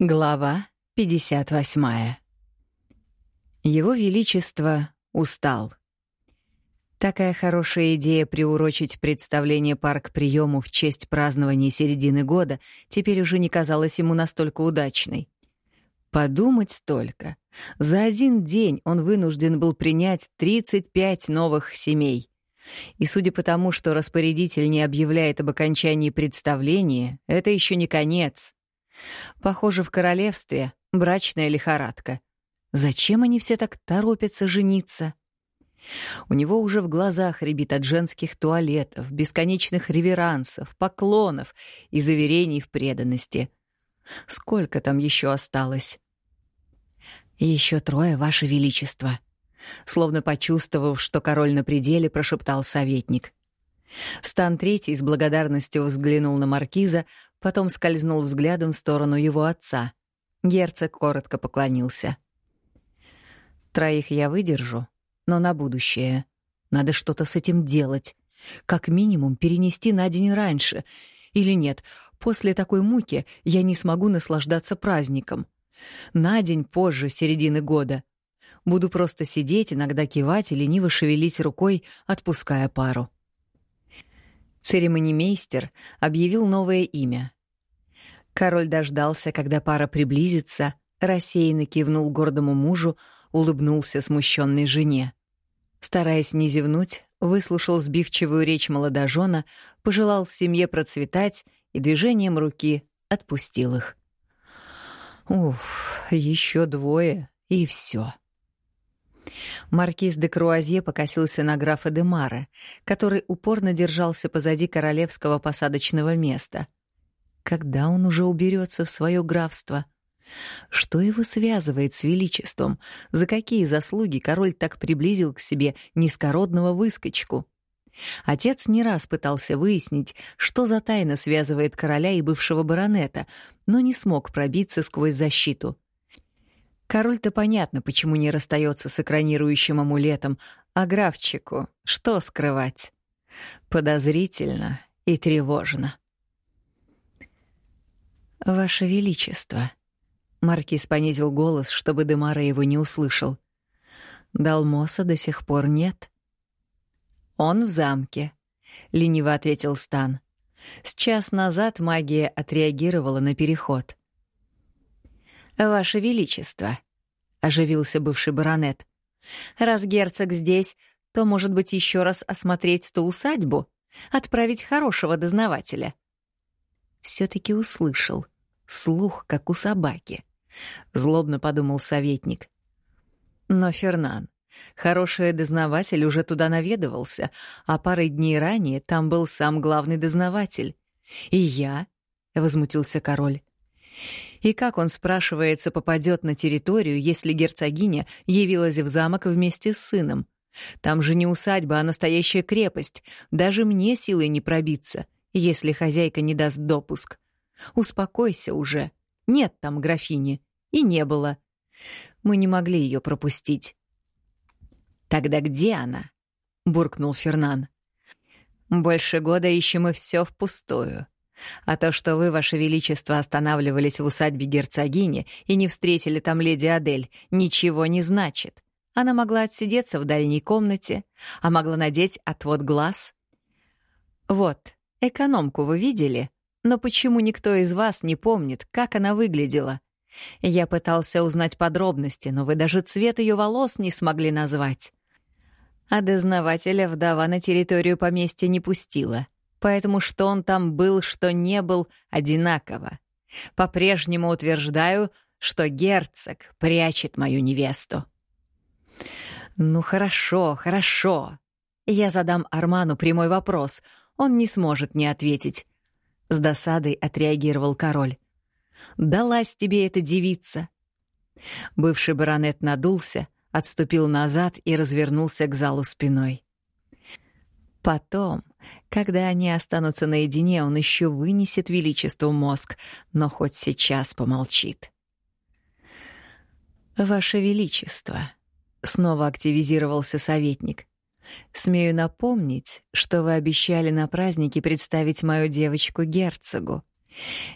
Глава 58. Его Величество устал. Такая хорошая идея приурочить представление парк приему в честь празднования середины года теперь уже не казалась ему настолько удачной. Подумать только. За один день он вынужден был принять 35 новых семей. И судя по тому, что распорядитель не объявляет об окончании представления, это еще не конец. Похоже, в королевстве брачная лихорадка. Зачем они все так торопятся жениться? У него уже в глазах рябит от женских туалетов, бесконечных реверансов, поклонов и заверений в преданности. Сколько там еще осталось? Еще трое, Ваше Величество. Словно почувствовав, что король на пределе, прошептал советник. Стан Третий с благодарностью взглянул на маркиза, потом скользнул взглядом в сторону его отца. Герцог коротко поклонился. «Троих я выдержу, но на будущее. Надо что-то с этим делать. Как минимум перенести на день раньше. Или нет, после такой муки я не смогу наслаждаться праздником. На день позже середины года. Буду просто сидеть, иногда кивать и лениво шевелить рукой, отпуская пару». Церемонимейстер объявил новое имя Король дождался, когда пара приблизится, рассеянно кивнул гордому мужу, улыбнулся смущенной жене. Стараясь не зевнуть, выслушал сбивчивую речь молодожена, пожелал семье процветать и движением руки отпустил их. Уф, еще двое, и все. Маркиз де Круазье покосился на графа де Маре, который упорно держался позади королевского посадочного места — когда он уже уберется в свое графство? Что его связывает с величеством? За какие заслуги король так приблизил к себе низкородного выскочку? Отец не раз пытался выяснить, что за тайна связывает короля и бывшего баронета, но не смог пробиться сквозь защиту. Король-то понятно, почему не расстается с экранирующим амулетом, а графчику что скрывать? Подозрительно и тревожно. «Ваше Величество», — Маркиз понизил голос, чтобы Демара его не услышал. «Далмоса до сих пор нет». «Он в замке», — лениво ответил Стан. С час назад магия отреагировала на переход. «Ваше Величество», — оживился бывший баронет, — «раз герцог здесь, то, может быть, еще раз осмотреть ту усадьбу, отправить хорошего дознавателя». Все-таки услышал — Слух, как у собаки. Злобно подумал советник. Но Фернан, хороший дознаватель, уже туда наведывался, а парой дней ранее там был сам главный дознаватель. И я, — возмутился король. И как он, спрашивается, попадет на территорию, если герцогиня явилась в замок вместе с сыном? Там же не усадьба, а настоящая крепость. Даже мне силой не пробиться, если хозяйка не даст допуск. Успокойся уже. Нет там графини. И не было. Мы не могли ее пропустить. «Тогда где она?» — буркнул Фернан. «Больше года ищем мы все впустую. А то, что вы, ваше величество, останавливались в усадьбе герцогини и не встретили там леди Адель, ничего не значит. Она могла отсидеться в дальней комнате, а могла надеть отвод глаз. Вот, экономку вы видели? Но почему никто из вас не помнит, как она выглядела? Я пытался узнать подробности, но вы даже цвет ее волос не смогли назвать. А дознавателя вдова на территорию поместья не пустила, поэтому что он там был, что не был, одинаково. По-прежнему утверждаю, что герцог прячет мою невесту. Ну хорошо, хорошо. Я задам Арману прямой вопрос. Он не сможет не ответить. С досадой отреагировал король. «Далась тебе эта девица!» Бывший баронет надулся, отступил назад и развернулся к залу спиной. Потом, когда они останутся наедине, он еще вынесет величеству мозг, но хоть сейчас помолчит. «Ваше Величество», — снова активизировался советник, Смею напомнить, что вы обещали на празднике представить мою девочку герцогу.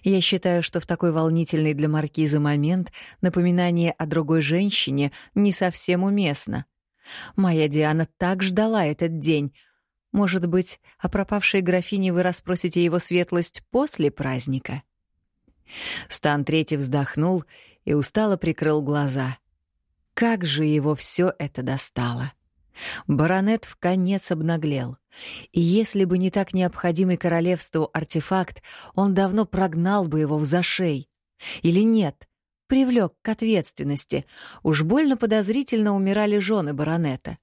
Я считаю, что в такой волнительный для маркиза момент напоминание о другой женщине не совсем уместно. Моя Диана так ждала этот день. Может быть, о пропавшей графине вы расспросите его светлость после праздника? Стан Третий вздохнул и устало прикрыл глаза. Как же его все это достало! Баронет в конец обнаглел. И если бы не так необходимый королевству артефакт, он давно прогнал бы его в зашей. Или нет, привлек к ответственности. Уж больно подозрительно умирали жены баронета.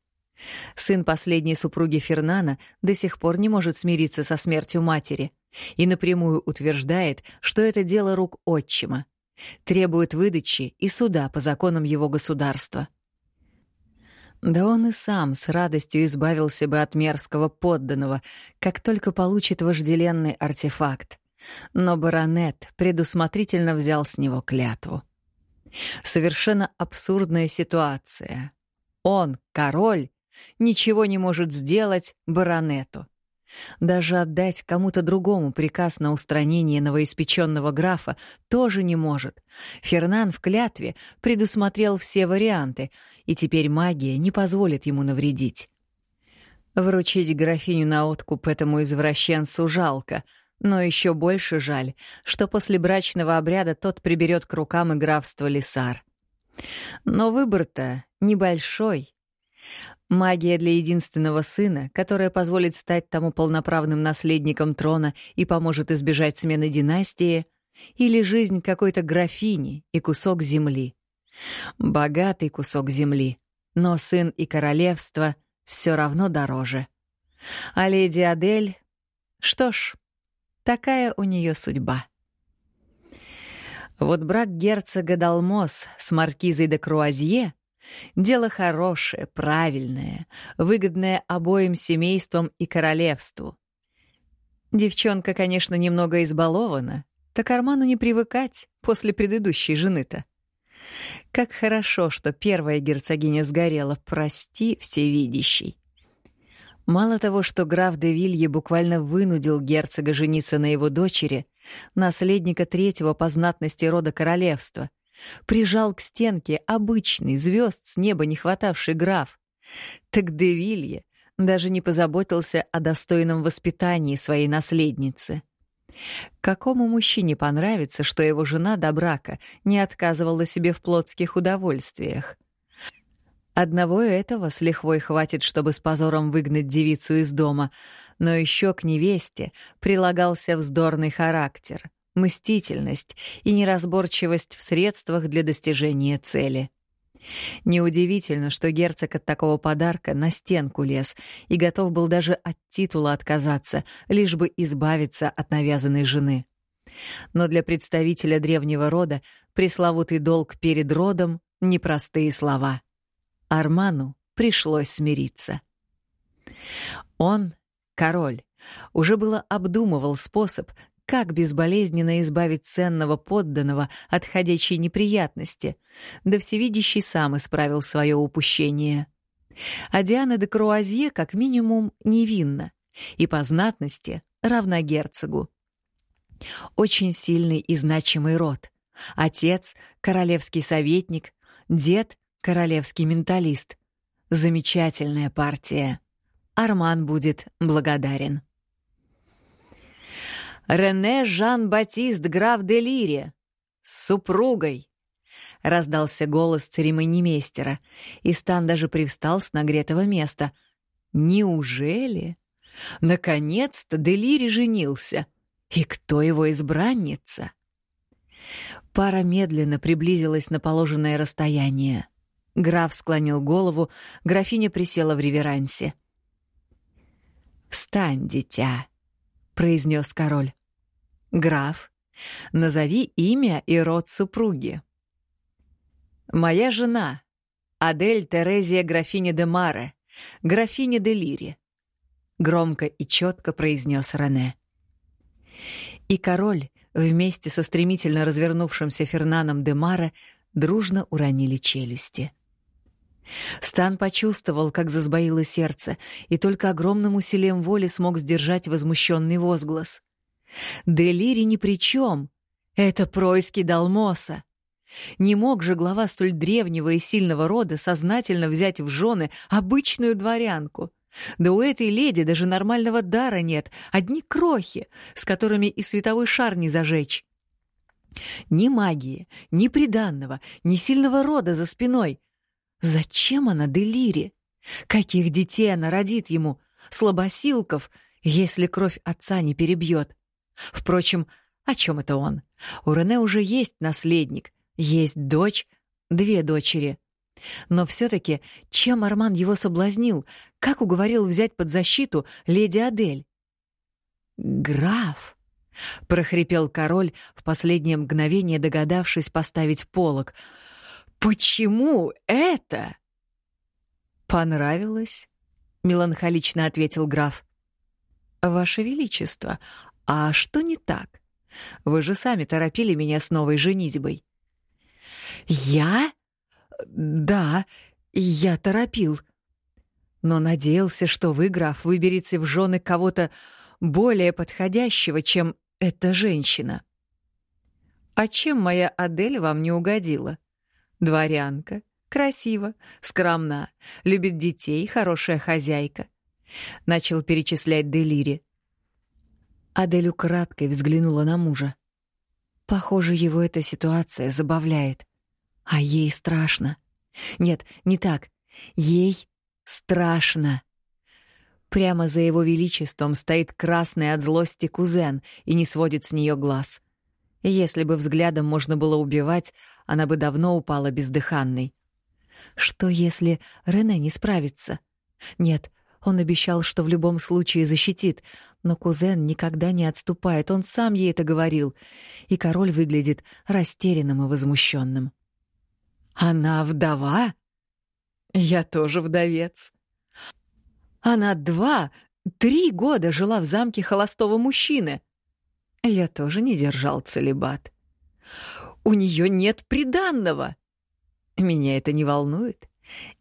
Сын последней супруги Фернана до сих пор не может смириться со смертью матери и напрямую утверждает, что это дело рук отчима. Требует выдачи и суда по законам его государства. Да он и сам с радостью избавился бы от мерзкого подданного, как только получит вожделенный артефакт. Но баронет предусмотрительно взял с него клятву. Совершенно абсурдная ситуация. Он, король, ничего не может сделать баронету. Даже отдать кому-то другому приказ на устранение новоиспеченного графа тоже не может. Фернан в клятве предусмотрел все варианты, и теперь магия не позволит ему навредить. Вручить графиню на откуп этому извращенцу жалко, но еще больше жаль, что после брачного обряда тот приберет к рукам и графство Лисар. Но выбор-то небольшой. Магия для единственного сына, которая позволит стать тому полноправным наследником трона и поможет избежать смены династии, или жизнь какой-то графини и кусок земли. Богатый кусок земли, но сын и королевство все равно дороже. А леди Адель... Что ж, такая у нее судьба. Вот брак герцога Далмос с маркизой де Круазье Дело хорошее, правильное, выгодное обоим семействам и королевству. Девчонка, конечно, немного избалована, так Арману не привыкать после предыдущей жены-то. Как хорошо, что первая герцогиня сгорела, прости, всевидящий. Мало того, что граф де Вилье буквально вынудил герцога жениться на его дочери, наследника третьего по знатности рода королевства — Прижал к стенке обычный, звезд с неба не хватавший граф. Так Девилье даже не позаботился о достойном воспитании своей наследницы. Какому мужчине понравится, что его жена до брака не отказывала себе в плотских удовольствиях? Одного этого с лихвой хватит, чтобы с позором выгнать девицу из дома, но еще к невесте прилагался вздорный характер мстительность и неразборчивость в средствах для достижения цели. Неудивительно, что герцог от такого подарка на стенку лез и готов был даже от титула отказаться, лишь бы избавиться от навязанной жены. Но для представителя древнего рода пресловутый долг перед родом — непростые слова. Арману пришлось смириться. Он, король, уже было обдумывал способ, как безболезненно избавить ценного подданного от ходячей неприятности, да всевидящий сам исправил свое упущение. А Диана де Круазье как минимум невинна и по знатности равна герцогу. Очень сильный и значимый род. Отец — королевский советник, дед — королевский менталист. Замечательная партия. Арман будет благодарен. Рене Жан-Батист граф де Лире с супругой!» — раздался голос церемонимейстера, и Стан даже привстал с нагретого места. «Неужели? Наконец-то Делири женился! И кто его избранница?» Пара медленно приблизилась на положенное расстояние. Граф склонил голову, графиня присела в реверансе. «Встань, дитя!» Произнес король. Граф, назови имя и род супруги. Моя жена, Адель Терезия графиня де Маре, графиня де Лири, громко и четко произнес Рене. И король вместе со стремительно развернувшимся Фернаном де Маре дружно уронили челюсти. Стан почувствовал, как засбоило сердце, и только огромным усилием воли смог сдержать возмущенный возглас. Делири ни при чем. Это происки Далмоса. Не мог же глава столь древнего и сильного рода сознательно взять в жены обычную дворянку. Да у этой леди даже нормального дара нет, одни крохи, с которыми и световой шар не зажечь. Ни магии, ни приданного, ни сильного рода за спиной. Зачем она Делире? Каких детей она родит ему? Слабосилков, если кровь отца не перебьет. Впрочем, о чем это он? У Рене уже есть наследник, есть дочь, две дочери. Но все-таки чем Арман его соблазнил? Как уговорил взять под защиту леди Адель? «Граф!» — прохрипел король, в последнее мгновение догадавшись поставить полог. «Почему это?» «Понравилось?» — меланхолично ответил граф. «Ваше Величество, а что не так? Вы же сами торопили меня с новой женитьбой». «Я? Да, я торопил. Но надеялся, что вы, граф, выберете в жены кого-то более подходящего, чем эта женщина». «А чем моя Адель вам не угодила? Дворянка, красива, скромна, любит детей, хорошая хозяйка», — начал перечислять Делири. Адель украдкой взглянула на мужа. Похоже, его эта ситуация забавляет. А ей страшно. Нет, не так. Ей страшно. Прямо за его величеством стоит красный от злости кузен и не сводит с нее глаз. Если бы взглядом можно было убивать, она бы давно упала бездыханной. Что если Рене не справится? Нет, он обещал, что в любом случае защитит, но кузен никогда не отступает, он сам ей это говорил, и король выглядит растерянным и возмущенным. Она вдова? Я тоже вдовец. Она два, три года жила в замке холостого мужчины. Я тоже не держал целебат. У нее нет приданного. Меня это не волнует.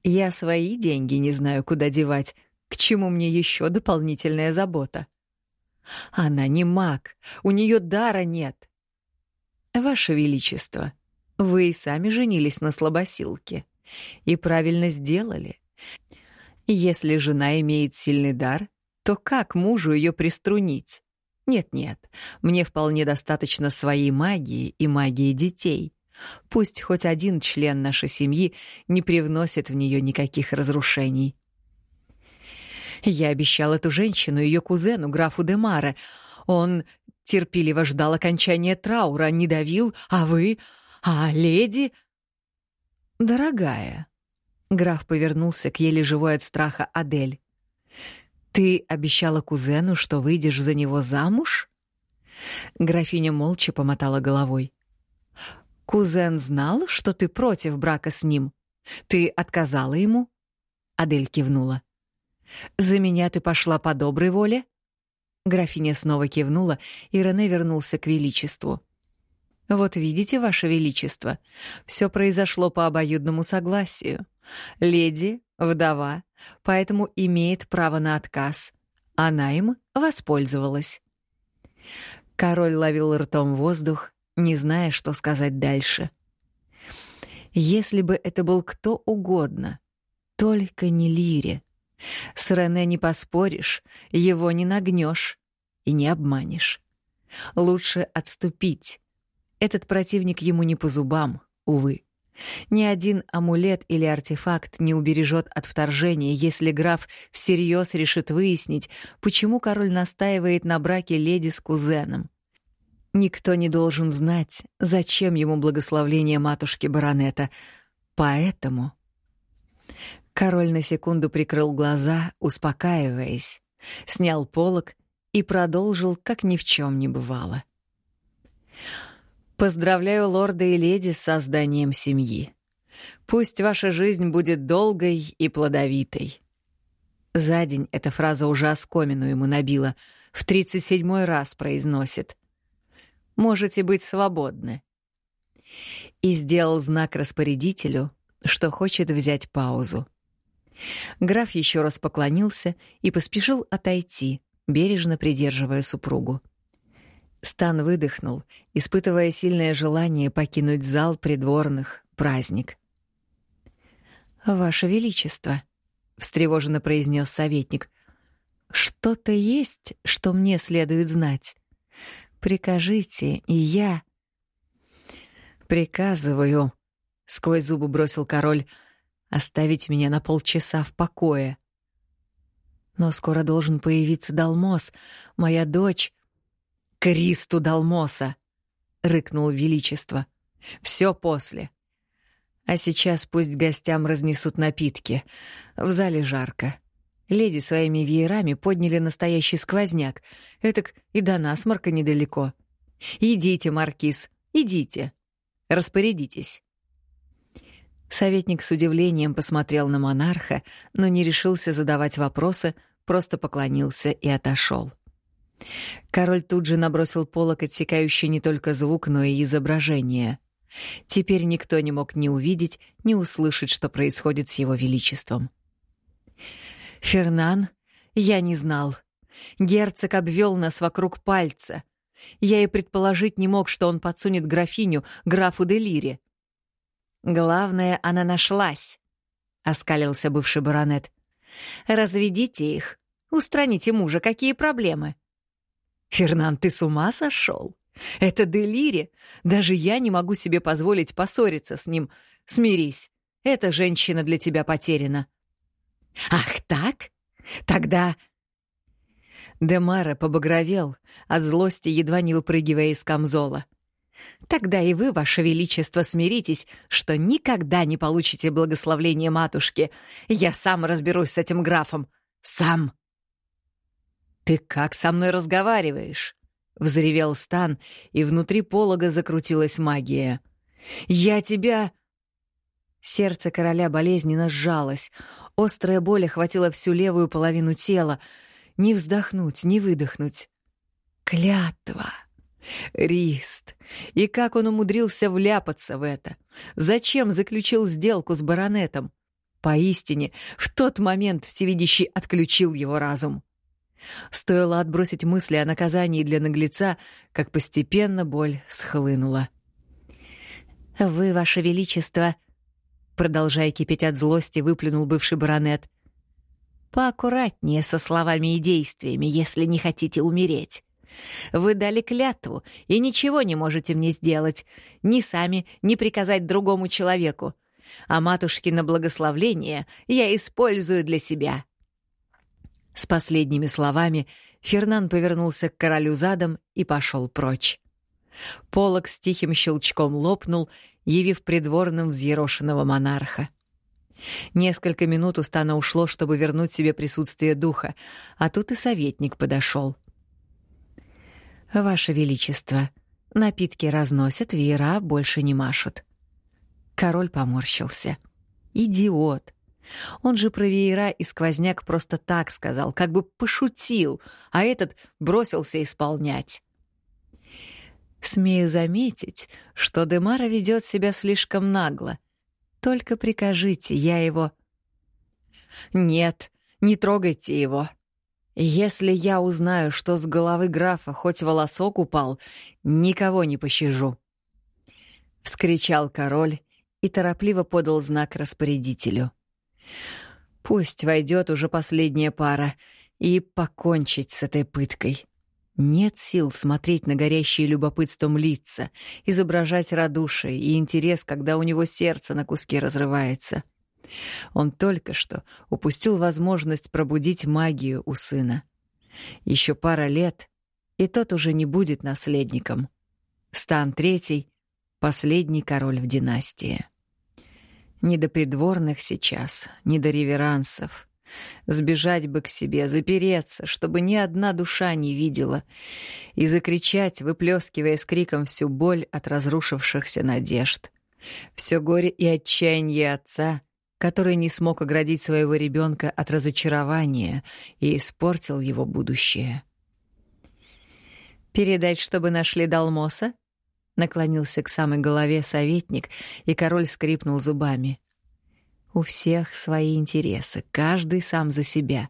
Я свои деньги не знаю, куда девать. К чему мне еще дополнительная забота? Она не маг, у нее дара нет. Ваше Величество, — вы и сами женились на слабосилке. И правильно сделали. Если жена имеет сильный дар, то как мужу ее приструнить? Нет-нет, мне вполне достаточно своей магии и магии детей. Пусть хоть один член нашей семьи не привносит в нее никаких разрушений. Я обещал эту женщину ее кузену, графу Демаре. Он терпеливо ждал окончания траура, не давил, а вы... А леди... Дорогая, граф повернулся к еле живой от страха Адель. Ты обещала кузену, что выйдешь за него замуж? Графиня молча помотала головой. Кузен знал, что ты против брака с ним. Ты отказала ему? Адель кивнула. За меня ты пошла по доброй воле? Графиня снова кивнула, и Рене вернулся к величеству. Вот видите, ваше величество, все произошло по обоюдному согласию. Леди вдова, поэтому имеет право на отказ. Она им воспользовалась. Король ловил ртом воздух, не зная, что сказать дальше. Если бы это был кто угодно, только не Лире. С Рене не поспоришь, его не нагнешь и не обманешь. Лучше отступить, этот противник ему не по зубам, увы. Ни один амулет или артефакт не убережет от вторжения, если граф всерьез решит выяснить, почему король настаивает на браке леди с кузеном. Никто не должен знать, зачем ему благословление матушки баронета. Поэтому... Король на секунду прикрыл глаза, успокаиваясь, снял полог и продолжил, как ни в чем не бывало. — Поздравляю лорда и леди с созданием семьи. Пусть ваша жизнь будет долгой и плодовитой. За день эта фраза уже оскомину ему набила, в тридцать седьмой раз произносит. Можете быть свободны. И сделал знак распорядителю, что хочет взять паузу. Граф еще раз поклонился и поспешил отойти, бережно придерживая супругу. Стан выдохнул, испытывая сильное желание покинуть зал придворных, праздник. «Ваше Величество», — встревоженно произнес советник, — «что-то есть, что мне следует знать. Прикажите, и я...» «Приказываю», — сквозь зубы бросил король, — «оставить меня на полчаса в покое». «Но скоро должен появиться Далмос, моя дочь...» Кристу Далмоса!» — рыкнул Величество. «Все после. А сейчас пусть гостям разнесут напитки. В зале жарко. Леди своими веерами подняли настоящий сквозняк. Этак и до насморка недалеко. Идите, Маркиз, идите. Распорядитесь». Советник с удивлением посмотрел на монарха, но не решился задавать вопросы, просто поклонился и отошел. Король тут же набросил полок, отсекающий не только звук, но и изображение. Теперь никто не мог ни увидеть, ни услышать, что происходит с его величеством. «Фернан, я не знал. Герцог обвел нас вокруг пальца. Я и предположить не мог, что он подсунет графиню графу Делире. «Главное, она нашлась», — оскалился бывший баронет. «Разведите их, устраните мужа, какие проблемы?» «Фернан, ты с ума сошел? Это Делири. Даже я не могу себе позволить поссориться с ним. Смирись, эта женщина для тебя потеряна». «Ах так? Тогда...» Демара побагровел, от злости едва не выпрыгивая из камзола. «Тогда и вы, ваше величество, смиритесь, что никогда не получите благословление матушки. Я сам разберусь с этим графом. Сам!» «Ты как со мной разговариваешь?» — взревел Стан, и внутри полога закрутилась магия. «Я тебя...» Сердце короля болезненно сжалось. Острая боль охватила всю левую половину тела. Не вздохнуть, не выдохнуть. Клятва! Рист! И как он умудрился вляпаться в это? Зачем заключил сделку с баронетом? Поистине, в тот момент Всевидящий отключил его разум. Стоило отбросить мысли о наказании для наглеца, как постепенно боль схлынула. «Вы, Ваше Величество», — продолжая кипеть от злости, выплюнул бывший баронет, «поаккуратнее со словами и действиями, если не хотите умереть. Вы дали клятву и ничего не можете мне сделать, ни сами, ни приказать другому человеку. А матушкино благословление я использую для себя». С последними словами Фернан повернулся к королю задом и пошел прочь. Полок с тихим щелчком лопнул, явив придворным взъерошенного монарха. Несколько минут у Стана ушло, чтобы вернуть себе присутствие духа, а тут и советник подошел. «Ваше Величество, напитки разносят, веера больше не машут». Король поморщился. «Идиот! Он же про веера и сквозняк просто так сказал, как бы пошутил, а этот бросился исполнять. Смею заметить, что Демара ведет себя слишком нагло. Только прикажите, я его... Нет, не трогайте его. Если я узнаю, что с головы графа хоть волосок упал, никого не пощажу. Вскричал король и торопливо подал знак распорядителю. Пусть войдет уже последняя пара и покончить с этой пыткой. Нет сил смотреть на горящие любопытством лица, изображать радушие и интерес, когда у него сердце на куски разрывается. Он только что упустил возможность пробудить магию у сына. Еще пара лет, и тот уже не будет наследником. Стан Третий — последний король в династии. Не до придворных сейчас, не до реверансов. Сбежать бы к себе, запереться, чтобы ни одна душа не видела, и закричать, выплескивая с криком всю боль от разрушившихся надежд. Все горе и отчаяние отца, который не смог оградить своего ребенка от разочарования и испортил его будущее. «Передать, чтобы нашли Далмоса?» Наклонился к самой голове советник, и король скрипнул зубами. У всех свои интересы, каждый сам за себя.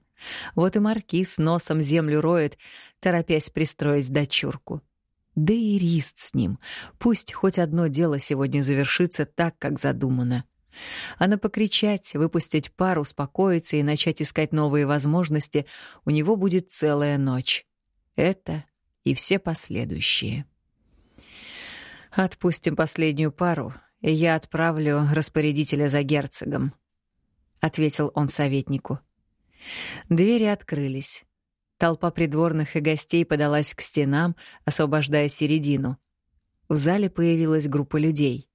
Вот и маркиз носом землю роет, торопясь пристроить дочурку. Да и рист с ним. Пусть хоть одно дело сегодня завершится так, как задумано. А на покричать, выпустить пар, успокоиться и начать искать новые возможности у него будет целая ночь. Это и все последующие. Отпустим последнюю пару, и я отправлю распорядителя за герцогом, ответил он советнику. Двери открылись. Толпа придворных и гостей подалась к стенам, освобождая середину. В зале появилась группа людей.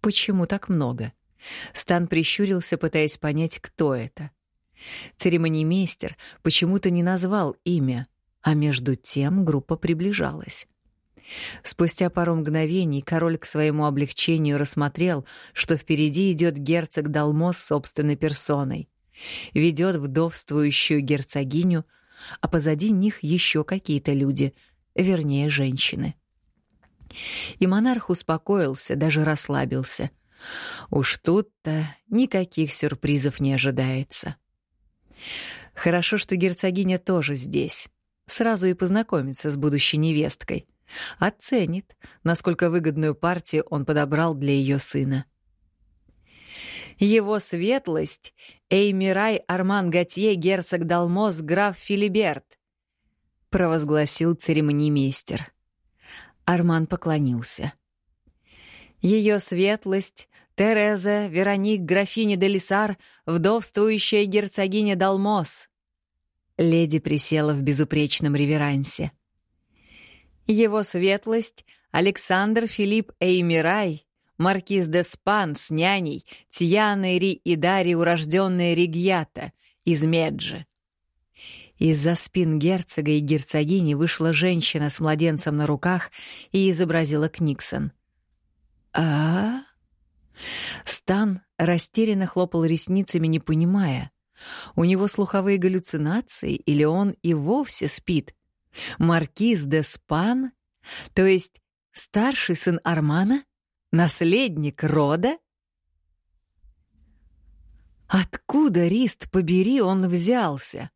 Почему так много? Стан прищурился, пытаясь понять, кто это. Церемонимейстер почему-то не назвал имя, а между тем группа приближалась. Спустя пару мгновений король к своему облегчению рассмотрел, что впереди идет герцог Далмос собственной персоной. Ведет вдовствующую герцогиню, а позади них еще какие-то люди, вернее, женщины. И монарх успокоился, даже расслабился. Уж тут-то никаких сюрпризов не ожидается. Хорошо, что герцогиня тоже здесь. Сразу и познакомится с будущей невесткой. Оценит, насколько выгодную партию он подобрал для ее сына. Его светлость — Эймирай Арман Готье, герцог Далмос, граф Филиберт, — провозгласил церемонимейстер. Арман поклонился. Ее светлость — Тереза Вероник графиня де Лисар, вдовствующая герцогиня Далмос. Леди присела в безупречном реверансе. Его светлость — Александр Филипп Эймирай, маркиз де Спан с няней Тьяной Ри и Дари, урожденная Ригьята, из Меджи. Из-за спин герцога и герцогини вышла женщина с младенцем на руках и изобразила Книксон. а Стан растерянно хлопал ресницами, не понимая, у него слуховые галлюцинации или он и вовсе спит. Маркиз де Спан, то есть старший сын Армана? Наследник рода? Откуда, Рист, побери, он взялся?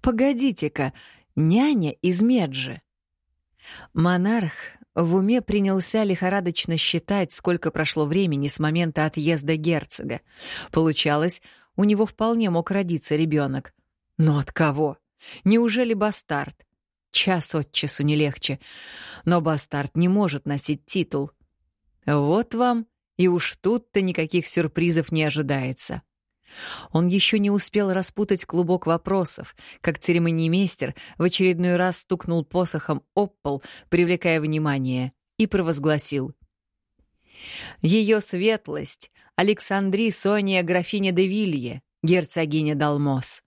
Погодите-ка, няня из Меджи. Монарх в уме принялся лихорадочно считать, сколько прошло времени с момента отъезда герцога. Получалось, у него вполне мог родиться ребенок. Но от кого? Неужели бастард? Час от часу не легче. Но бастард не может носить титул. Вот вам, и уж тут-то никаких сюрпризов не ожидается. Он еще не успел распутать клубок вопросов, как церемониймейстер в очередной раз стукнул посохом об пол, привлекая внимание, и провозгласил. «Ее светлость — Александри Сония графиня де Вилье, герцогиня Далмос».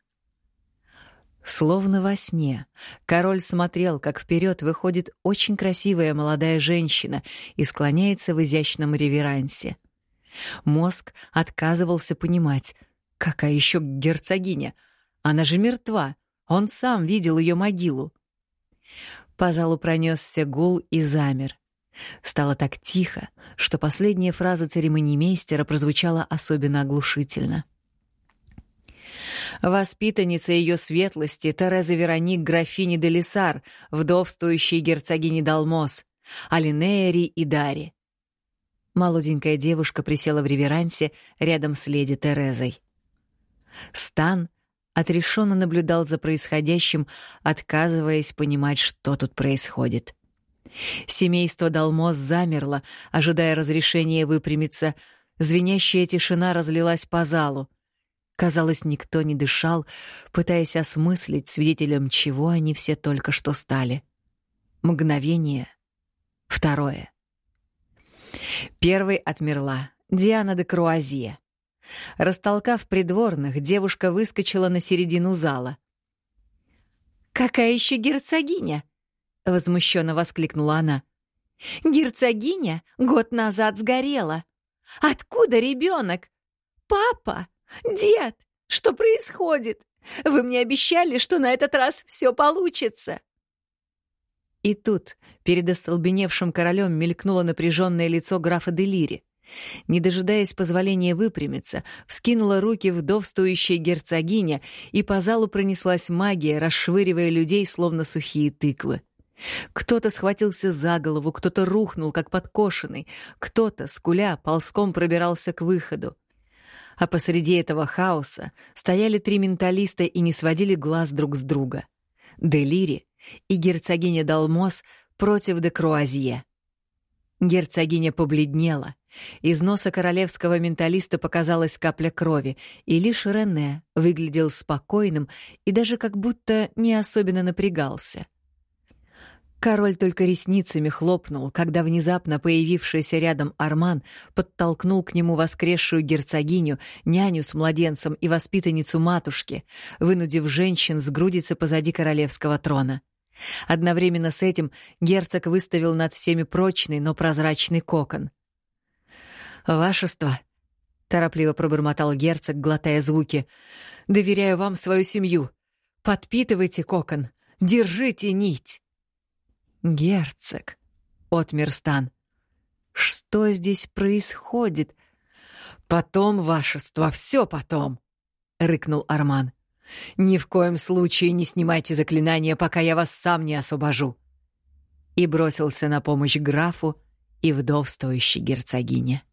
Словно во сне, король смотрел, как вперед выходит очень красивая молодая женщина и склоняется в изящном реверансе. Мозг отказывался понимать, какая еще герцогиня. Она же мертва. Он сам видел ее могилу. По залу пронесся гул и замер. Стало так тихо, что последняя фраза церемонимейстера прозвучала особенно оглушительно — Воспитанница ее светлости Тереза Вероник графини де Лисар, вдовствующей герцогини Далмос, Алинеери и Дари. Молоденькая девушка присела в реверансе рядом с леди Терезой. Стан отрешенно наблюдал за происходящим, отказываясь понимать, что тут происходит. Семейство Далмос замерло, ожидая разрешения выпрямиться. Звенящая тишина разлилась по залу. Казалось, никто не дышал, пытаясь осмыслить, свидетелем чего они все только что стали. Мгновение. Второе. Первой отмерла Диана де Круазье. Растолкав придворных, девушка выскочила на середину зала. «Какая еще герцогиня?» — возмущенно воскликнула она. «Герцогиня год назад сгорела. Откуда ребенок? Папа!» «Дед, что происходит? Вы мне обещали, что на этот раз все получится!» И тут перед остолбеневшим королем мелькнуло напряженное лицо графа Делири. Не дожидаясь позволения выпрямиться, вскинула руки вдовствующая герцогиня, и по залу пронеслась магия, расшвыривая людей, словно сухие тыквы. Кто-то схватился за голову, кто-то рухнул, как подкошенный, кто-то, скуля, ползком пробирался к выходу. А посреди этого хаоса стояли три менталиста и не сводили глаз друг с друга. Делири и герцогиня Далмос против де Круазье. Герцогиня побледнела. Из носа королевского менталиста показалась капля крови, и лишь Рене выглядел спокойным и даже как будто не особенно напрягался. Король только ресницами хлопнул, когда внезапно появившийся рядом Арман подтолкнул к нему воскресшую герцогиню, няню с младенцем и воспитанницу матушки, вынудив женщин сгрудиться позади королевского трона. Одновременно с этим герцог выставил над всеми прочный, но прозрачный кокон. «Вашество», — торопливо пробормотал герцог, глотая звуки, — «доверяю вам свою семью. Подпитывайте кокон, держите нить». «Герцог», — отмер Стан, — «что здесь происходит?» «Потом, вашество, все потом», — рыкнул Арман. «Ни в коем случае не снимайте заклинания, пока я вас сам не освобожу». И бросился на помощь графу и вдовствующей герцогине.